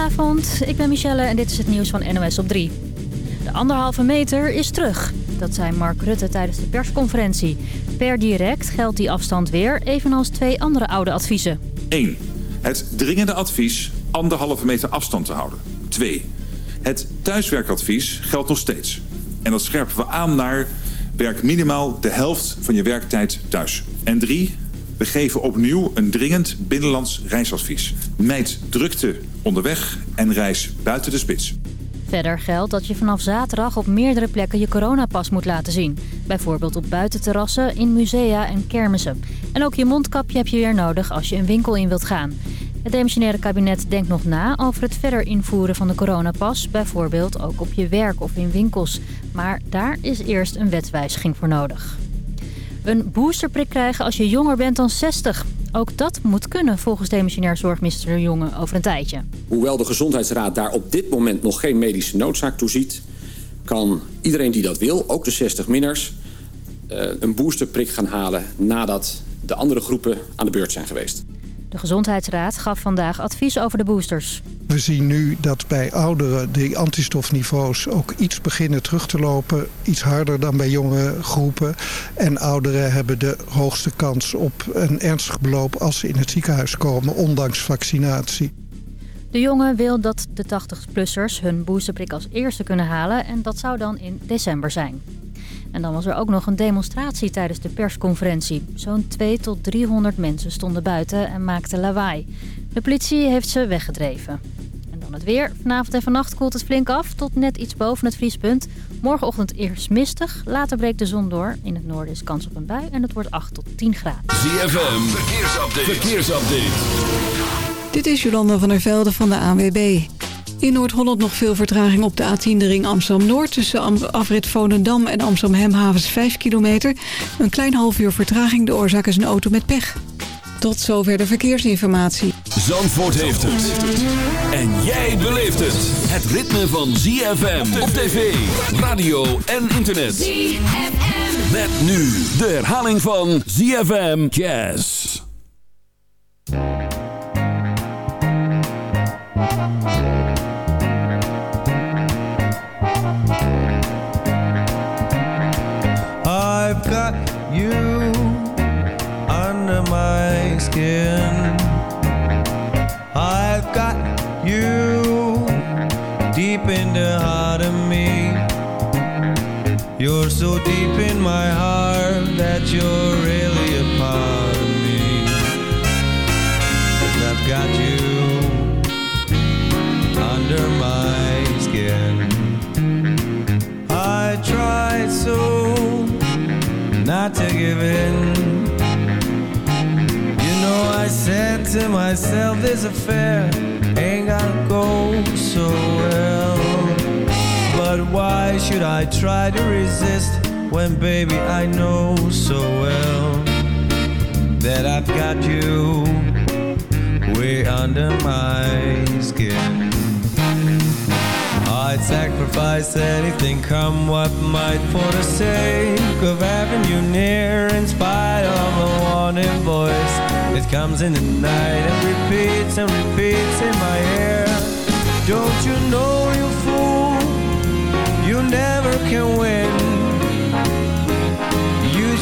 Goedenavond, ik ben Michelle en dit is het nieuws van NOS op 3. De anderhalve meter is terug. Dat zei Mark Rutte tijdens de persconferentie. Per direct geldt die afstand weer, evenals twee andere oude adviezen. 1. Het dringende advies anderhalve meter afstand te houden. 2. Het thuiswerkadvies geldt nog steeds. En dat scherpen we aan naar werk minimaal de helft van je werktijd thuis. En 3. We geven opnieuw een dringend binnenlands reisadvies. Mijd drukte onderweg en reis buiten de spits. Verder geldt dat je vanaf zaterdag op meerdere plekken je coronapas moet laten zien. Bijvoorbeeld op buitenterrassen, in musea en kermissen. En ook je mondkapje heb je weer nodig als je een winkel in wilt gaan. Het demissionaire kabinet denkt nog na over het verder invoeren van de coronapas. Bijvoorbeeld ook op je werk of in winkels. Maar daar is eerst een wetswijziging voor nodig. Een boosterprik krijgen als je jonger bent dan 60. Ook dat moet kunnen volgens demissionair zorgminister De Jonge over een tijdje. Hoewel de Gezondheidsraad daar op dit moment nog geen medische noodzaak toe ziet... kan iedereen die dat wil, ook de 60-minners, eh, een boosterprik gaan halen... nadat de andere groepen aan de beurt zijn geweest. De Gezondheidsraad gaf vandaag advies over de boosters. We zien nu dat bij ouderen de antistofniveaus ook iets beginnen terug te lopen. Iets harder dan bij jonge groepen. En ouderen hebben de hoogste kans op een ernstig beloop als ze in het ziekenhuis komen, ondanks vaccinatie. De jongen wil dat de 80-plussers hun boosterprik als eerste kunnen halen en dat zou dan in december zijn. En dan was er ook nog een demonstratie tijdens de persconferentie. Zo'n 2 tot 300 mensen stonden buiten en maakten lawaai. De politie heeft ze weggedreven. En dan het weer. Vanavond en vannacht koelt het flink af tot net iets boven het vriespunt. Morgenochtend eerst mistig, later breekt de zon door. In het noorden is kans op een bui en het wordt 8 tot 10 graden. ZFM, verkeersupdate. verkeersupdate. Dit is Jolanda van der Velde van de ANWB. In Noord-Holland nog veel vertraging op de A10 de ring Amsterdam-Noord... tussen afrit Volendam en Amsterdam-Hemhavens 5 kilometer. Een klein half uur vertraging, de oorzaak is een auto met pech. Tot zover de verkeersinformatie. Zandvoort heeft het. En jij beleeft het. Het ritme van ZFM op tv, radio en internet. ZFM. Met nu de herhaling van ZFM Jazz. I've deep in my heart that you're really a part of me. Cause I've got you under my skin. I tried so not to give in. You know, I said to myself, this affair ain't gonna go so well. But why should I try to resist when, baby, I know so well that I've got you way under my skin? I'd sacrifice anything, come what might, for the sake of having you near. In spite of a warning voice, it comes in the night and repeats and repeats in my ear. Don't you know, you fool, you never can win.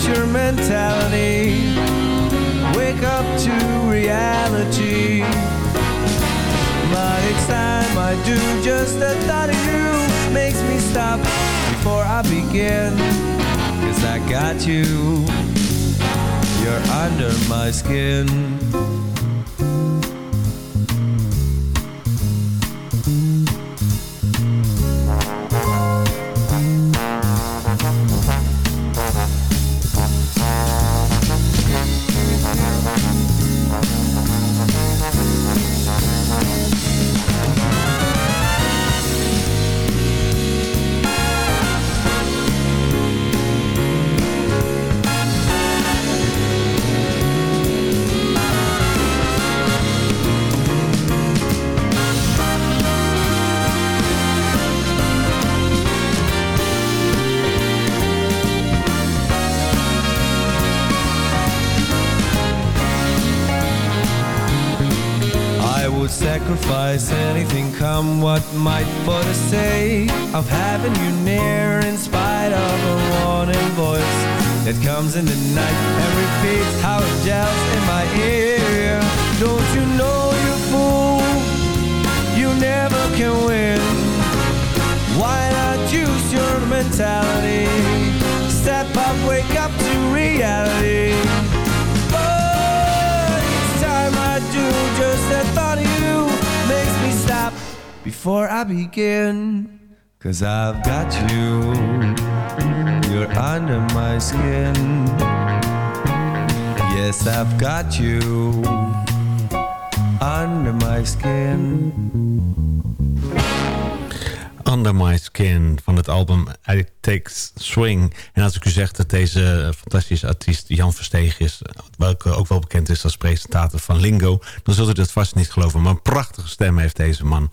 Your mentality, wake up to reality. But each time I do, just the thought of you makes me stop before I begin. Cause I got you, you're under my skin. Might for the sake of having you near in spite of a warning voice that comes in the night and repeats how it gels in my ear. Don't you know you fool you never can win? Why not use your mentality? Step up wake up to reality Before I begin Cause I've got you You're under my skin Yes, I've got you Under my skin Under My Skin van het album It Takes Swing. En als ik u zeg dat deze fantastische artiest Jan Versteeg is... welke ook wel bekend is als presentator van Lingo... dan zult u dat vast niet geloven. Maar een prachtige stem heeft deze man.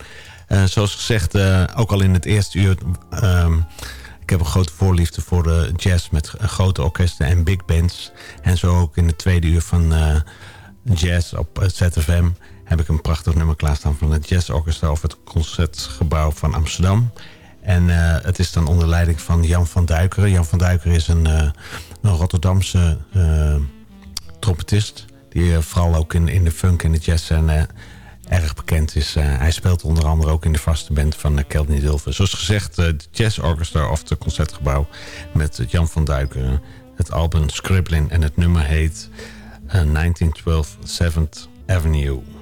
Uh, zoals gezegd, uh, ook al in het eerste uur... Um, ik heb een grote voorliefde voor de jazz met grote orkesten en big bands. En zo ook in het tweede uur van uh, jazz op ZFM heb ik een prachtig nummer klaarstaan van het Jazz Orchestra of het Concertgebouw van Amsterdam. En uh, het is dan onder leiding van Jan van Duikeren. Jan van Duikeren is een, uh, een Rotterdamse uh, trompetist. Die vooral ook in, in de funk en de jazz en, erg bekend is. hij speelt onder andere ook in de vaste band van uh, Kelvin. Zoals gezegd, het Jazz Orchestra of het Concertgebouw met Jan van Duikeren. Het album Scribbling en het nummer heet 1912 7th Avenue.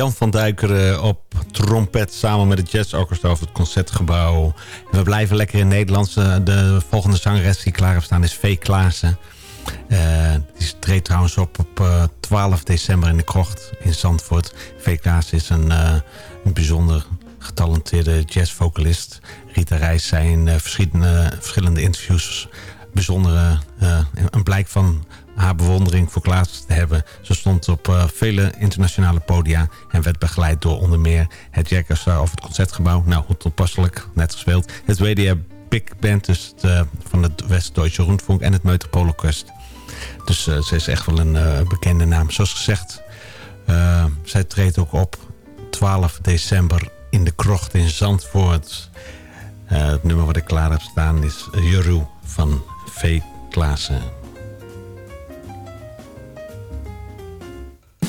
Jan van Duikeren op trompet samen met het Jazz Orchestra over het Concertgebouw. we blijven lekker in Nederlands. Eh, de volgende zangeres die klaar heeft staan is Vee Klaassen. Uh, die treedt trouwens op op 12 eh, december in de Krocht in Zandvoort. Vee Klaassen is een, een bijzonder getalenteerde jazzvocalist. Rita Reis zei in verschillende, verschillende interviews bijzondere, een blijk van haar bewondering voor Klaas te hebben. Ze stond op uh, vele internationale podia en werd begeleid door onder meer het Jackass of het Concertgebouw. Nou, hoe toepasselijk, net gespeeld. Het WDR Big Band dus de, van het West-Duitse Rundfunk en het Metropoolorkest. Dus ze is echt wel een bekende naam. Zoals gezegd, zij treedt ook op 12 december in de krocht in Zandvoort. het nummer wat ik klaar heb staan is Jeroen van V. Klaassen.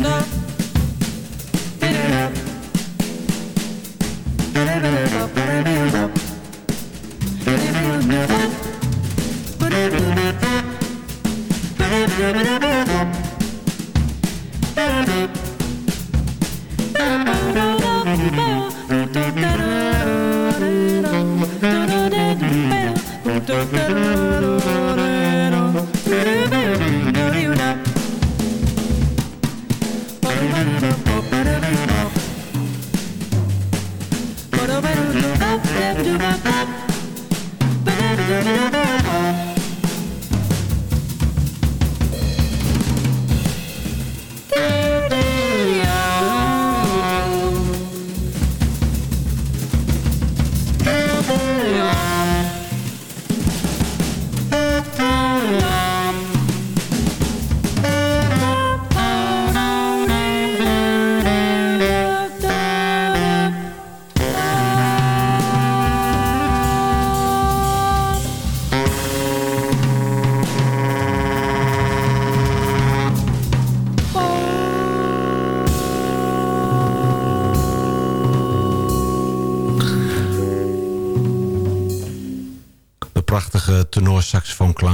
not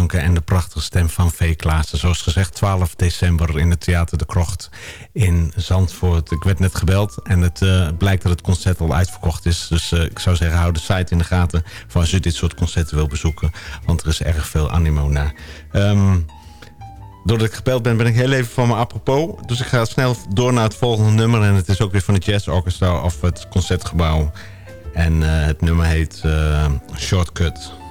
en de prachtige stem van V. Klaassen. Zoals gezegd, 12 december in het Theater de Krocht in Zandvoort. Ik werd net gebeld en het uh, blijkt dat het concert al uitverkocht is. Dus uh, ik zou zeggen, hou de site in de gaten... voor als u dit soort concerten wil bezoeken. Want er is erg veel animo naar. Um, doordat ik gebeld ben, ben ik heel even van me apropos. Dus ik ga snel door naar het volgende nummer. En het is ook weer van het Jazz Orchestra of het Concertgebouw. En uh, het nummer heet Shortcut.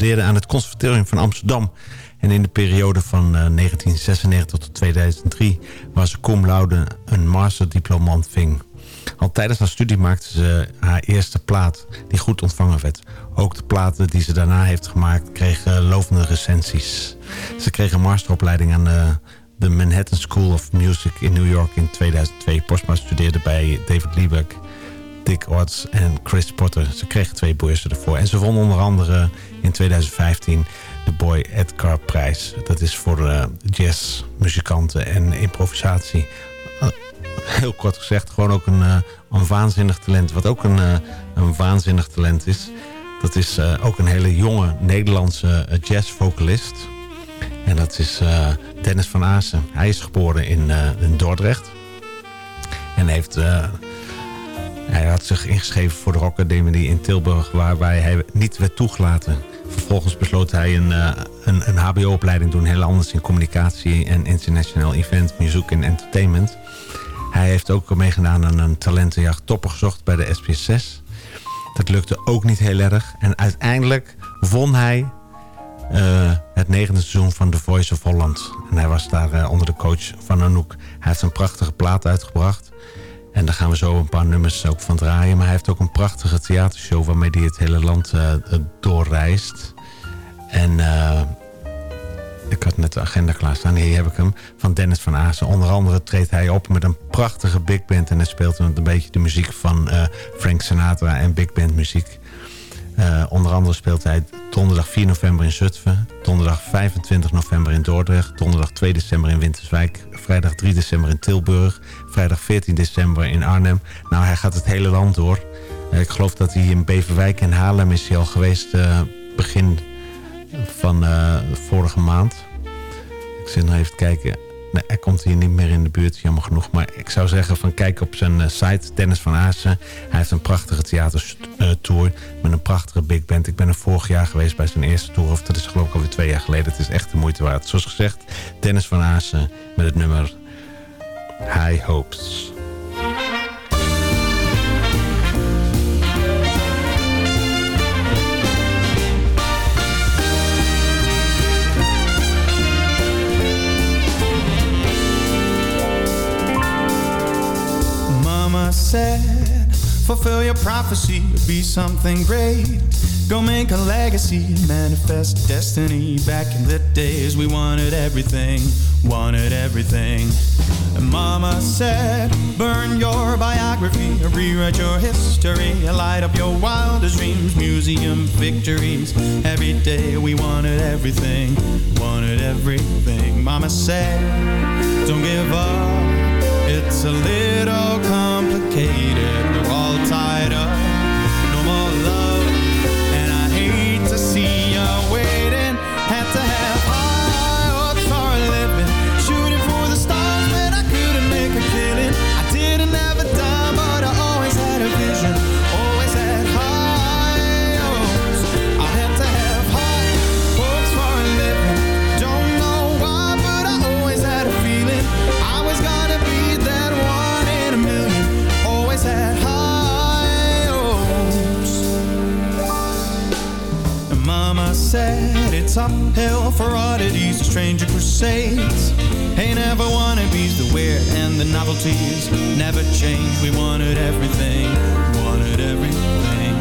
Studeerde aan het Conservatorium van Amsterdam. En in de periode van 1996 tot 2003 was ze cum laude een masterdiploma ontving. Al tijdens haar studie maakte ze haar eerste plaat die goed ontvangen werd. Ook de platen die ze daarna heeft gemaakt kregen lovende recensies. Ze kreeg een masteropleiding aan de, de Manhattan School of Music in New York in 2002. Postma studeerde bij David Lieberg, Dick Orts en Chris Potter. Ze kregen twee beurzen ervoor. En ze won onder andere in 2015 de Boy Edgar prijs. Dat is voor uh, jazzmuzikanten en improvisatie heel kort gezegd, gewoon ook een, uh, een waanzinnig talent. Wat ook een, een waanzinnig talent is, dat is ook een hele jonge Nederlandse jazzvocalist. En dat is Dennis van Aassen. Hij is geboren in, in Dordrecht. En heeft, hij had zich ingeschreven voor de Rock Academy in Tilburg... waarbij hij niet werd toegelaten. Vervolgens besloot hij een, een, een hbo-opleiding doen. Heel anders in communicatie en international event, muziek en entertainment... Hij heeft ook meegedaan aan een talentenjacht Topper gezocht bij de SBS6. Dat lukte ook niet heel erg. En uiteindelijk won hij uh, het negende seizoen van The Voice of Holland. En hij was daar uh, onder de coach van Anouk. Hij heeft een prachtige plaat uitgebracht. En daar gaan we zo een paar nummers ook van draaien. Maar hij heeft ook een prachtige theatershow... waarmee hij het hele land uh, doorreist. En ik had net de agenda klaarstaan. Hier heb ik hem. Van Dennis van Aasen. Onder andere treedt hij op met een prachtige big band. En hij speelt een beetje de muziek van Frank Sinatra en big band muziek. Uh, onder andere speelt hij donderdag 4 november in Zutphen. Donderdag 25 november in Dordrecht. Donderdag 2 december in Winterswijk. Vrijdag 3 december in Tilburg. Vrijdag 14 december in Arnhem. Nou, hij gaat het hele land door. Uh, ik geloof dat hij in Beverwijk en Haarlem is hij al geweest begin van vorige maand. Ik zit nog even kijken. Nee, hij komt hier niet meer in de buurt, jammer genoeg. Maar ik zou zeggen van kijk op zijn uh, site, Dennis van Aassen. Hij heeft een prachtige theatertour uh, met een prachtige big band. Ik ben er vorig jaar geweest bij zijn eerste tour. Of dat is geloof ik alweer twee jaar geleden. Het is echt de moeite waard. Zoals gezegd, Dennis van Aassen met het nummer High Hopes. Said, fulfill your prophecy, be something great. Go make a legacy, manifest destiny. Back in the days, we wanted everything, wanted everything. And Mama said, burn your biography, rewrite your history, light up your wildest dreams, museum victories. Every day we wanted everything, wanted everything. Mama said, don't give up. It's a little complicated. Said it's uphill for oddities, stranger crusades. Ain't never wannabes, the weird and the novelties never change. We wanted everything, wanted everything.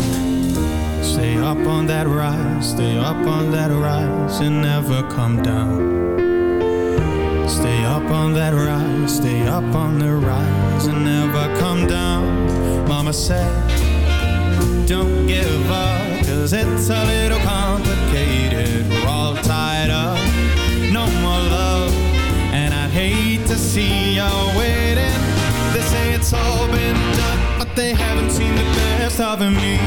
Stay up on that rise, stay up on that rise, and never come down. Stay up on that rise, stay up on the rise, and never come down. Mama said, don't give up, cause it's a little complicated. We're all tied up, no more love, and I'd hate to see you waiting. They say it's all been done, but they haven't seen the best of me.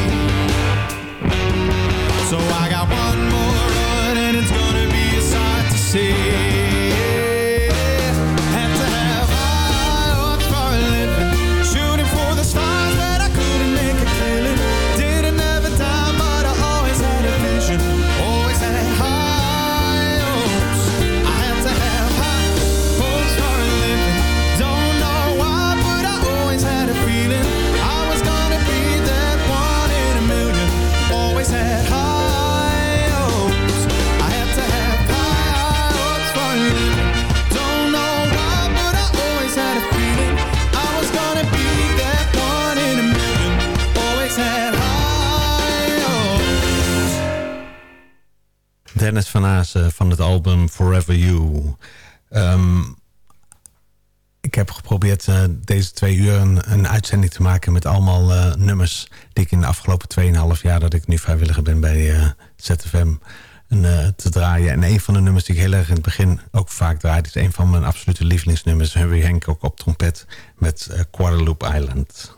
So I got one Dennis van het album Forever You. Ehm, ik heb geprobeerd uh, deze twee uur een, een, uitzending te maken... met allemaal uh, nummers die ik in de afgelopen 2,5 jaar... dat ik nu vrijwilliger ben bij ZFM te draaien. En een van de nummers die ik heel erg in het begin ook vaak draai... is een van mijn absolute lievelingsnummers. Henk ook op trompet met Guadalupe Island.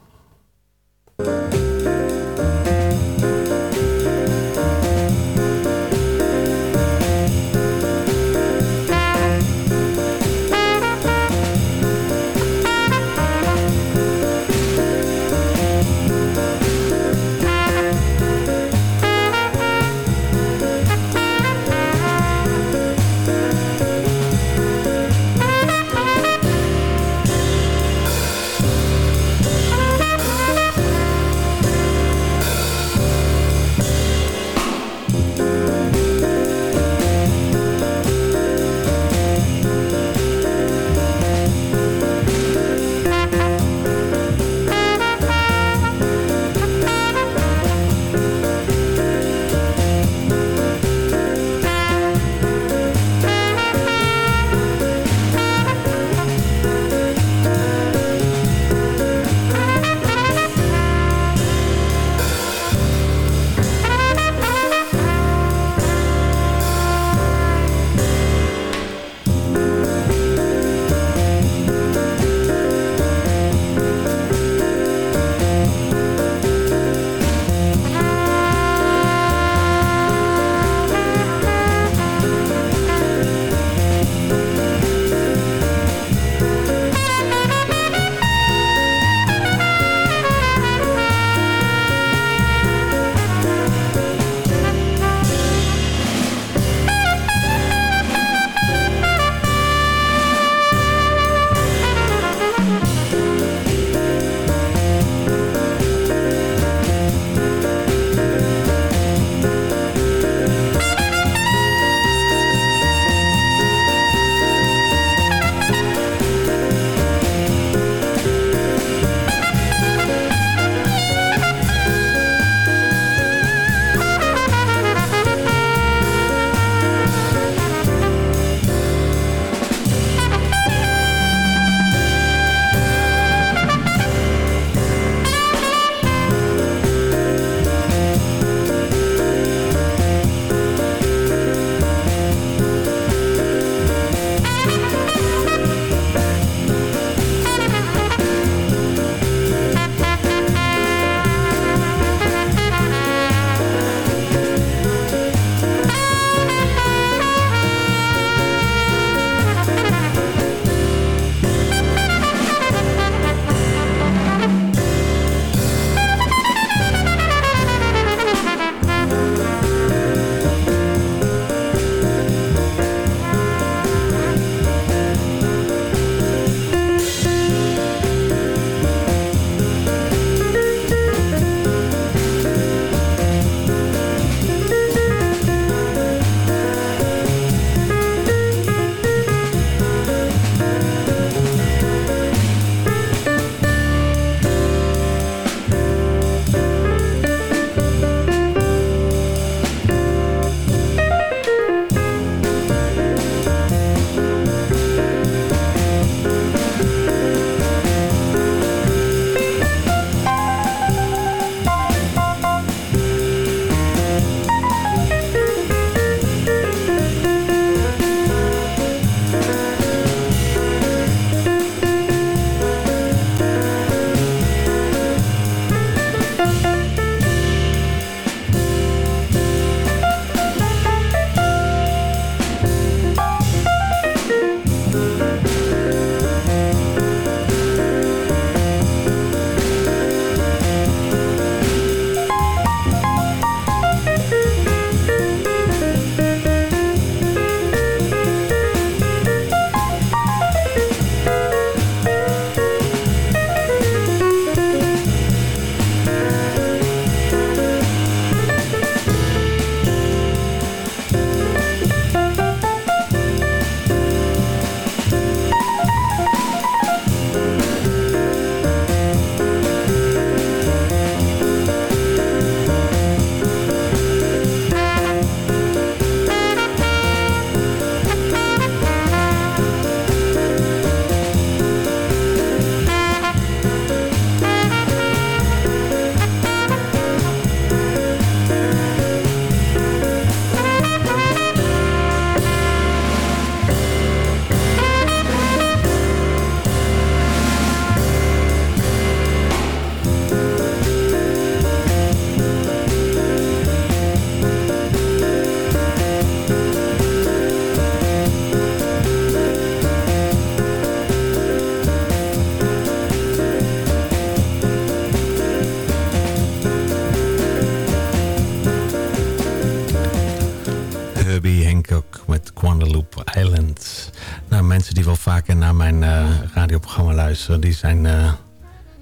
Luisteren... die, zijn, uh,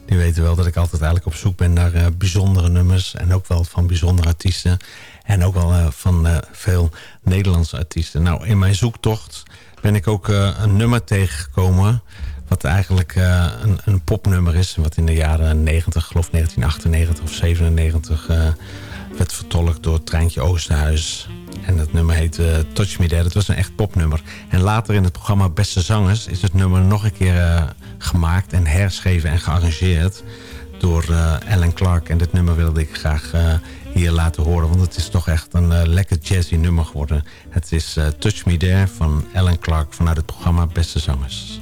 die weten wel dat ik altijd eigenlijk op zoek ben naar uh, bijzondere nummers... en ook wel van bijzondere artiesten. En ook wel van veel Nederlandse artiesten. Nou, in mijn zoektocht ben ik ook een nummer tegengekomen... wat eigenlijk een, een, popnummer is... wat in de jaren 90, geloof 1998 of 97 werd vertolkt door Treintje Oosterhuis. En dat nummer heet Touch Me There. Het was een echt popnummer. En later in het programma Beste Zangers is het nummer nog een keer gemaakt en herschreven en gearrangeerd door uh, Alan Clark. En dit nummer wilde ik graag hier laten horen, want het is toch echt een lekker jazzy nummer geworden. Het is Touch Me There van Alan Clark vanuit het programma Beste Zangers.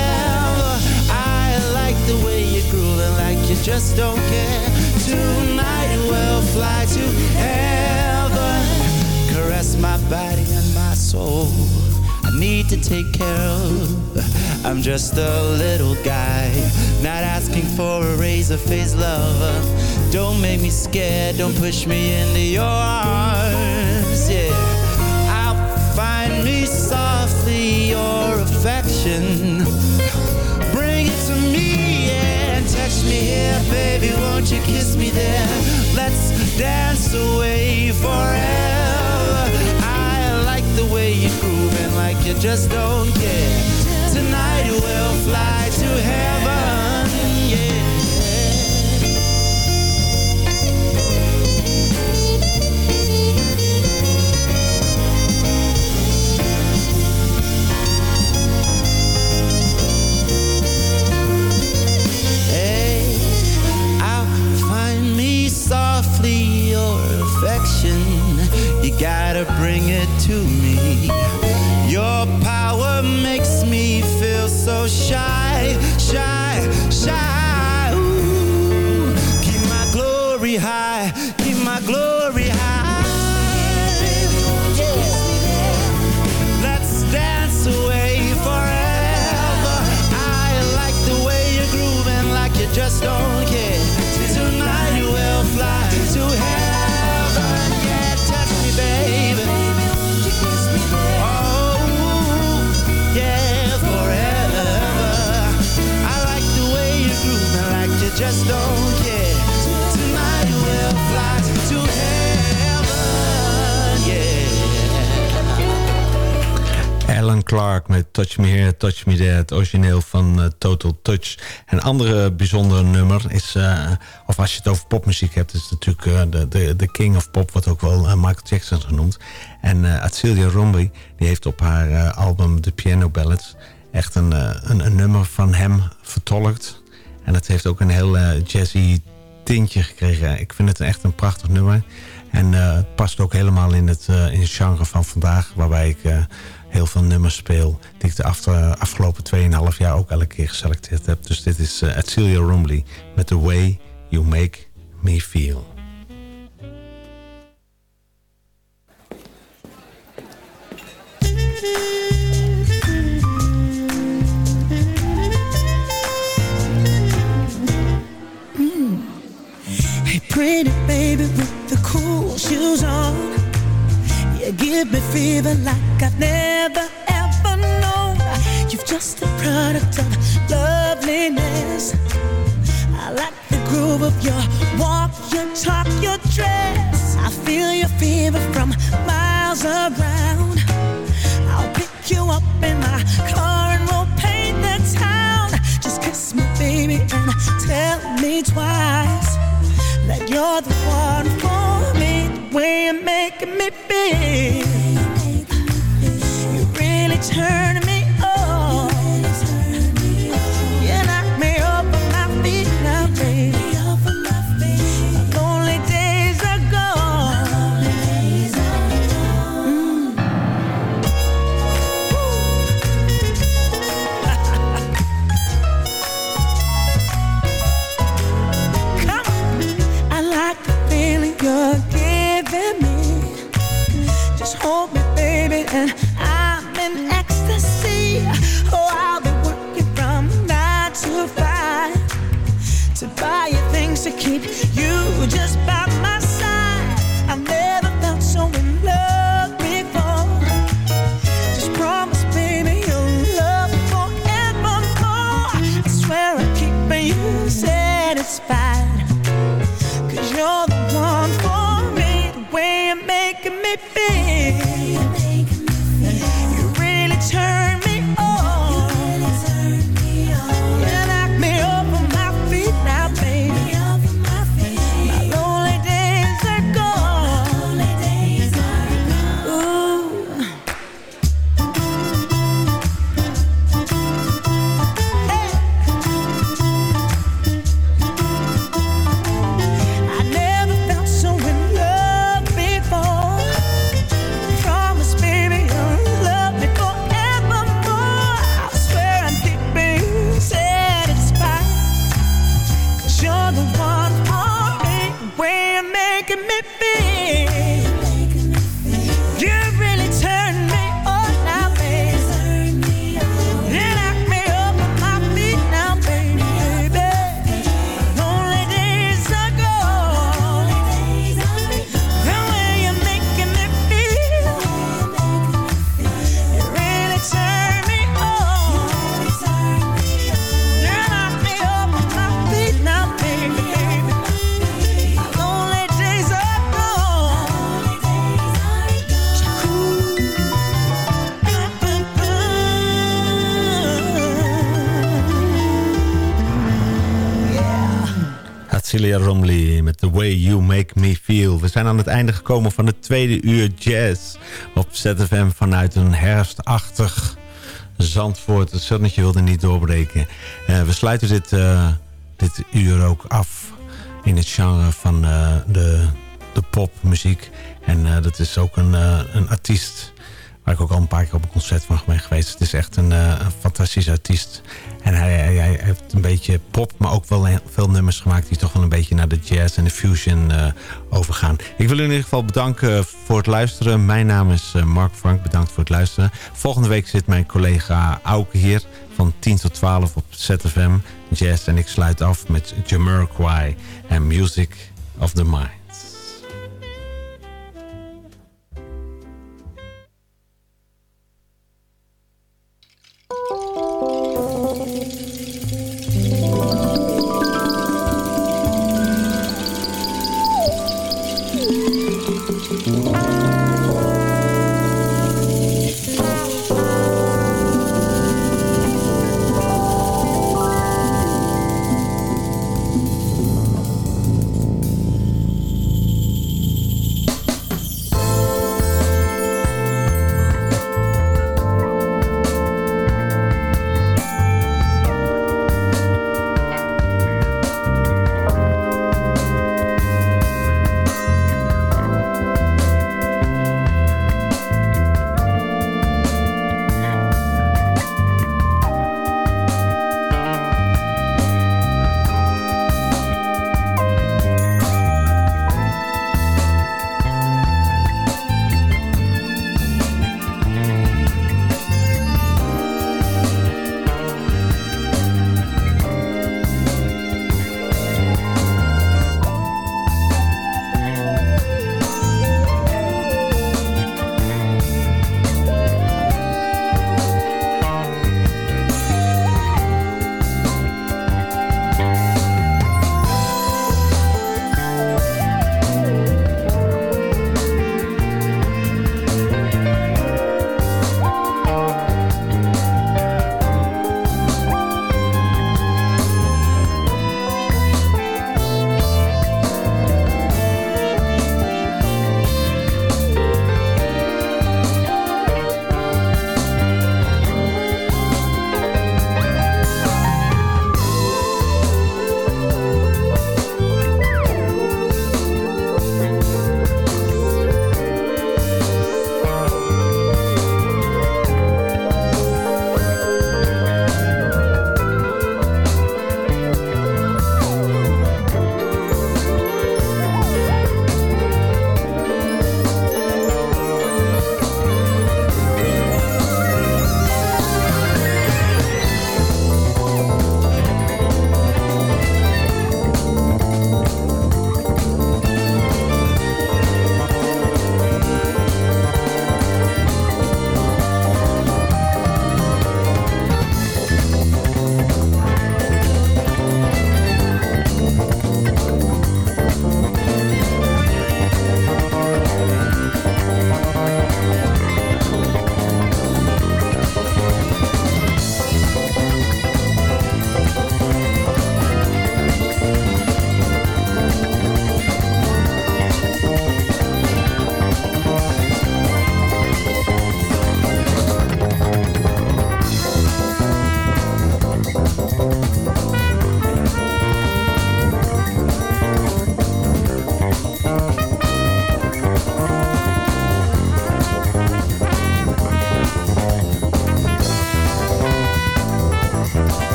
the way you're grooving like you just don't care. Tonight we'll fly to heaven. Caress my body and my soul. I need to take care of. I'm just a little guy, not asking for a razor face lover. Don't make me scared, don't push me into your arms, yeah. I'll find me softly your affection here, baby, won't you kiss me there? Let's dance away forever. I like the way you're grooving like you just don't care. Tonight we'll fly to heaven, gotta bring it to me. Your power makes me feel so shy, shy, shy. Clark met Touch Me Here, Touch Me There. Het origineel van uh, Total Touch. Een andere bijzondere nummer is... Uh, of als je het over popmuziek hebt... is natuurlijk uh, de, de, de king of pop... wordt ook wel Michael Jackson genoemd. En uh, Atsilia Rombi... die heeft op haar album The Piano Ballads... echt een, een, nummer van hem vertolkt en het heeft ook een heel jazzy tintje gekregen. Ik vind het echt een prachtig nummer. En het past ook helemaal in het, in het genre van vandaag. Waarbij ik heel veel nummers speel. Die ik de afgelopen 2,5 jaar ook elke keer geselecteerd heb. Dus dit is uh, Celia Rumley met The Way You Make Me Feel. Pretty baby with the cool shoes on You give me fever like I've never ever known. You've just a product of loveliness. I like the groove of your walk, your talk, your dress. I feel your fever from miles around. I'll pick you up in my car and we'll paint the town. Just kiss me baby and tell me twice. That you're the one for me, the way you're making me feel babe. You really turn me. Romley met The Way You Make Me Feel. We zijn aan het einde gekomen van het tweede uur jazz op ZFM vanuit een herfstachtig Zandvoort. Het zonnetje wilde niet doorbreken. Uh, we sluiten dit, uh, dit uur ook af in het genre van uh, de, de popmuziek. En dat is ook een, een artiest waar ik ook al een paar keer op een concert van ben geweest. Het is echt een, een fantastische artiest. En hij, hij, heeft een beetje pop, maar ook wel veel nummers gemaakt... die toch wel een beetje naar de jazz en de fusion uh, overgaan. Ik wil u in ieder geval bedanken voor het luisteren. Mijn naam is uh, Mark Frank, bedankt voor het luisteren. Volgende week zit mijn collega Auke hier van 10 tot 12 op ZFM Jazz. En ik sluit af met Jamiroquai en Music of the Mind.